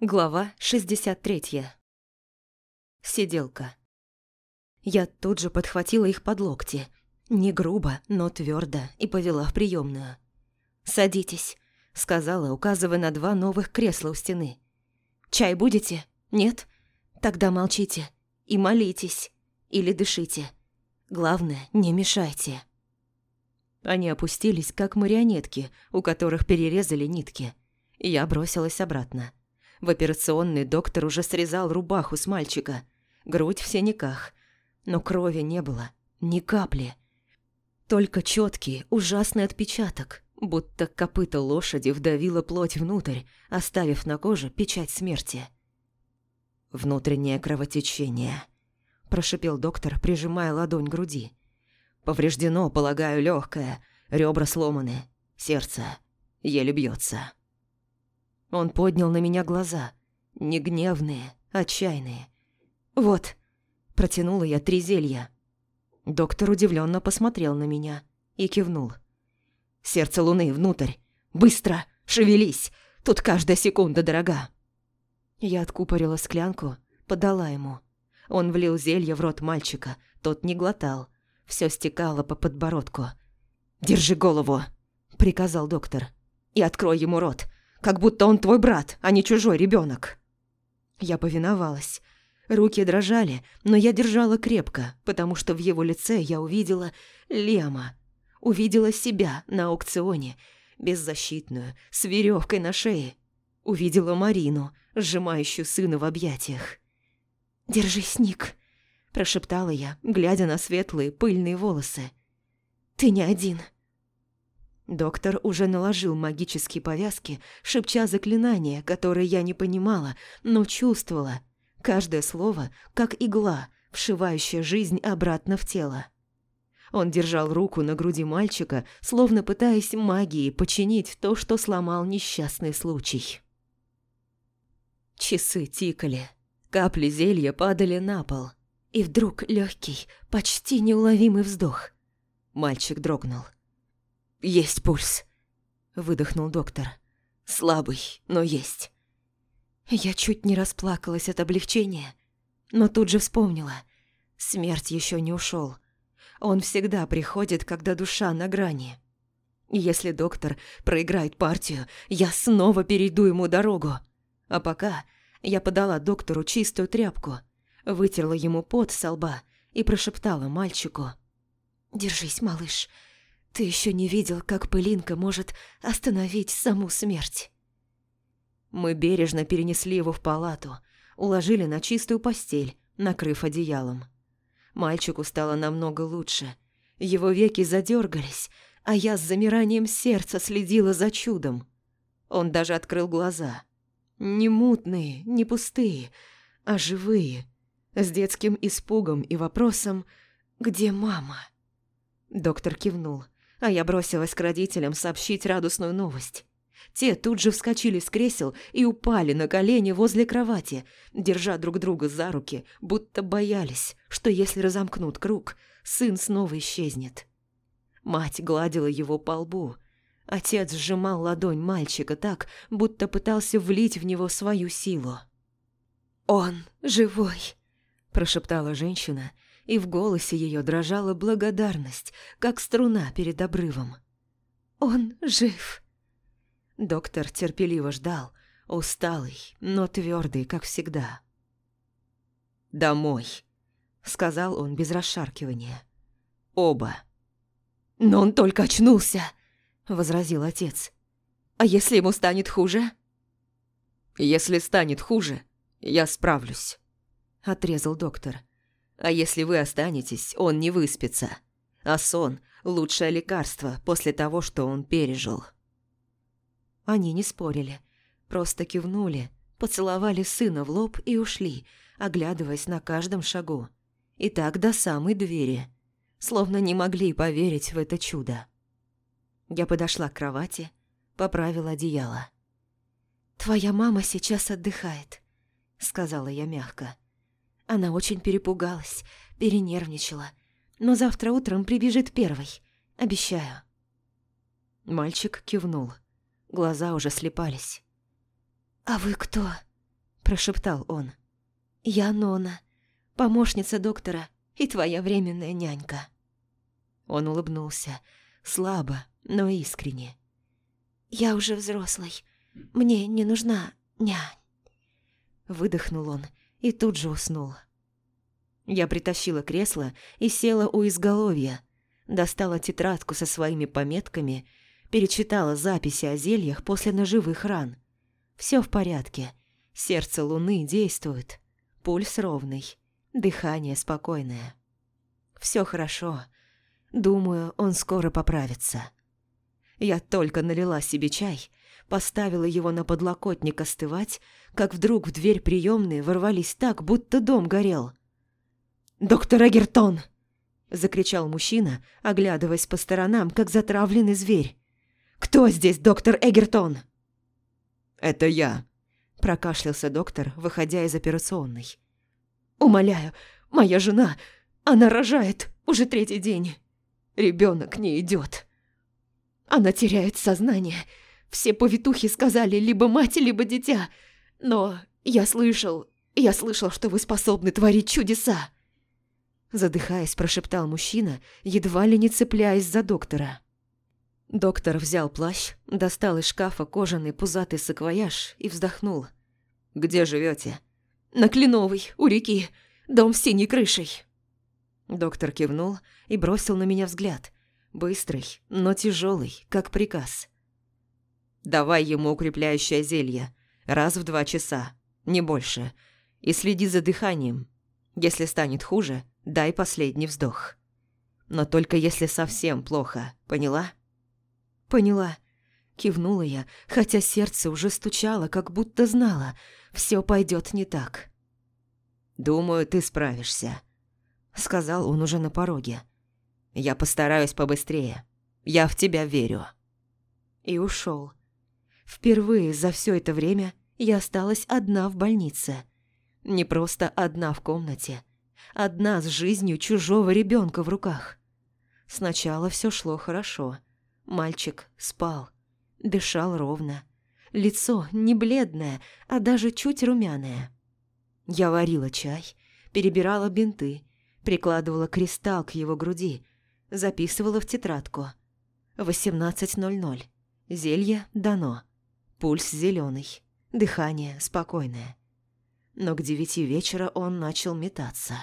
Глава 63. Сиделка. Я тут же подхватила их под локти. Не грубо, но твердо и повела в приемную. «Садитесь», — сказала, указывая на два новых кресла у стены. «Чай будете? Нет? Тогда молчите и молитесь. Или дышите. Главное, не мешайте». Они опустились, как марионетки, у которых перерезали нитки. Я бросилась обратно. В операционный доктор уже срезал рубаху с мальчика. Грудь в синяках. Но крови не было. Ни капли. Только четкий, ужасный отпечаток, будто копыта лошади вдавило плоть внутрь, оставив на коже печать смерти. «Внутреннее кровотечение», – прошипел доктор, прижимая ладонь к груди. «Повреждено, полагаю, легкое, ребра сломаны, сердце еле бьется. Он поднял на меня глаза. Не гневные, отчаянные. «Вот», – протянула я три зелья. Доктор удивленно посмотрел на меня и кивнул. «Сердце луны внутрь! Быстро! Шевелись! Тут каждая секунда дорога!» Я откупорила склянку, подала ему. Он влил зелье в рот мальчика, тот не глотал. Все стекало по подбородку. «Держи голову!» – приказал доктор. «И открой ему рот как будто он твой брат, а не чужой ребенок. Я повиновалась. Руки дрожали, но я держала крепко, потому что в его лице я увидела Лема. Увидела себя на аукционе, беззащитную, с веревкой на шее. Увидела Марину, сжимающую сына в объятиях. «Держись, Ник», – прошептала я, глядя на светлые пыльные волосы. «Ты не один». Доктор уже наложил магические повязки, шепча заклинания, которые я не понимала, но чувствовала. Каждое слово, как игла, вшивающая жизнь обратно в тело. Он держал руку на груди мальчика, словно пытаясь магией починить то, что сломал несчастный случай. Часы тикали, капли зелья падали на пол. И вдруг легкий, почти неуловимый вздох. Мальчик дрогнул. «Есть пульс», – выдохнул доктор. «Слабый, но есть». Я чуть не расплакалась от облегчения, но тут же вспомнила. Смерть еще не ушел. Он всегда приходит, когда душа на грани. Если доктор проиграет партию, я снова перейду ему дорогу. А пока я подала доктору чистую тряпку, вытерла ему пот со лба и прошептала мальчику. «Держись, малыш, ты еще не видел, как пылинка может остановить саму смерть. Мы бережно перенесли его в палату, уложили на чистую постель, накрыв одеялом. Мальчику стало намного лучше. Его веки задергались, а я с замиранием сердца следила за чудом. Он даже открыл глаза. Не мутные, не пустые, а живые, с детским испугом и вопросом «Где мама?». Доктор кивнул а я бросилась к родителям сообщить радостную новость. Те тут же вскочили с кресел и упали на колени возле кровати, держа друг друга за руки, будто боялись, что если разомкнут круг, сын снова исчезнет. Мать гладила его по лбу. Отец сжимал ладонь мальчика так, будто пытался влить в него свою силу. «Он живой!» – прошептала женщина – и в голосе ее дрожала благодарность, как струна перед обрывом. «Он жив!» Доктор терпеливо ждал, усталый, но твердый, как всегда. «Домой», — сказал он без расшаркивания. «Оба». «Но он только очнулся», — возразил отец. «А если ему станет хуже?» «Если станет хуже, я справлюсь», — отрезал доктор. А если вы останетесь, он не выспится. А сон – лучшее лекарство после того, что он пережил». Они не спорили, просто кивнули, поцеловали сына в лоб и ушли, оглядываясь на каждом шагу. И так до самой двери, словно не могли поверить в это чудо. Я подошла к кровати, поправила одеяло. «Твоя мама сейчас отдыхает», — сказала я мягко. Она очень перепугалась, перенервничала. Но завтра утром прибежит первой. Обещаю. Мальчик кивнул. Глаза уже слепались. «А вы кто?» прошептал он. «Я Нона, помощница доктора и твоя временная нянька». Он улыбнулся, слабо, но искренне. «Я уже взрослый. Мне не нужна нянь». Выдохнул он и тут же уснул. Я притащила кресло и села у изголовья, достала тетрадку со своими пометками, перечитала записи о зельях после ножевых ран. Все в порядке. Сердце луны действует. Пульс ровный. Дыхание спокойное. Все хорошо. Думаю, он скоро поправится. Я только налила себе чай, поставила его на подлокотник остывать, как вдруг в дверь приемной ворвались так, будто дом горел. «Доктор Эгертон!» – закричал мужчина, оглядываясь по сторонам, как затравленный зверь. «Кто здесь доктор Эгертон?» «Это я», – прокашлялся доктор, выходя из операционной. «Умоляю, моя жена, она рожает уже третий день. Ребенок не идет. Она теряет сознание. Все повитухи сказали либо мать, либо дитя. Но я слышал, я слышал, что вы способны творить чудеса. Задыхаясь, прошептал мужчина, едва ли не цепляясь за доктора. Доктор взял плащ, достал из шкафа кожаный пузатый саквояж и вздохнул. «Где живете? «На Кленовой, у реки. Дом с синей крышей». Доктор кивнул и бросил на меня взгляд. Быстрый, но тяжелый, как приказ. «Давай ему укрепляющее зелье. Раз в два часа, не больше. И следи за дыханием. Если станет хуже, дай последний вздох. Но только если совсем плохо, поняла? Поняла. Кивнула я, хотя сердце уже стучало, как будто знала, все пойдет не так. «Думаю, ты справишься», — сказал он уже на пороге. «Я постараюсь побыстрее. Я в тебя верю». И ушел. Впервые за все это время я осталась одна в больнице. Не просто одна в комнате, Одна с жизнью чужого ребенка в руках. Сначала все шло хорошо. Мальчик спал, дышал ровно. Лицо не бледное, а даже чуть румяное. Я варила чай, перебирала бинты, прикладывала кристалл к его груди, записывала в тетрадку. 18.00. Зелье дано. Пульс зеленый, дыхание спокойное. Но к девяти вечера он начал метаться.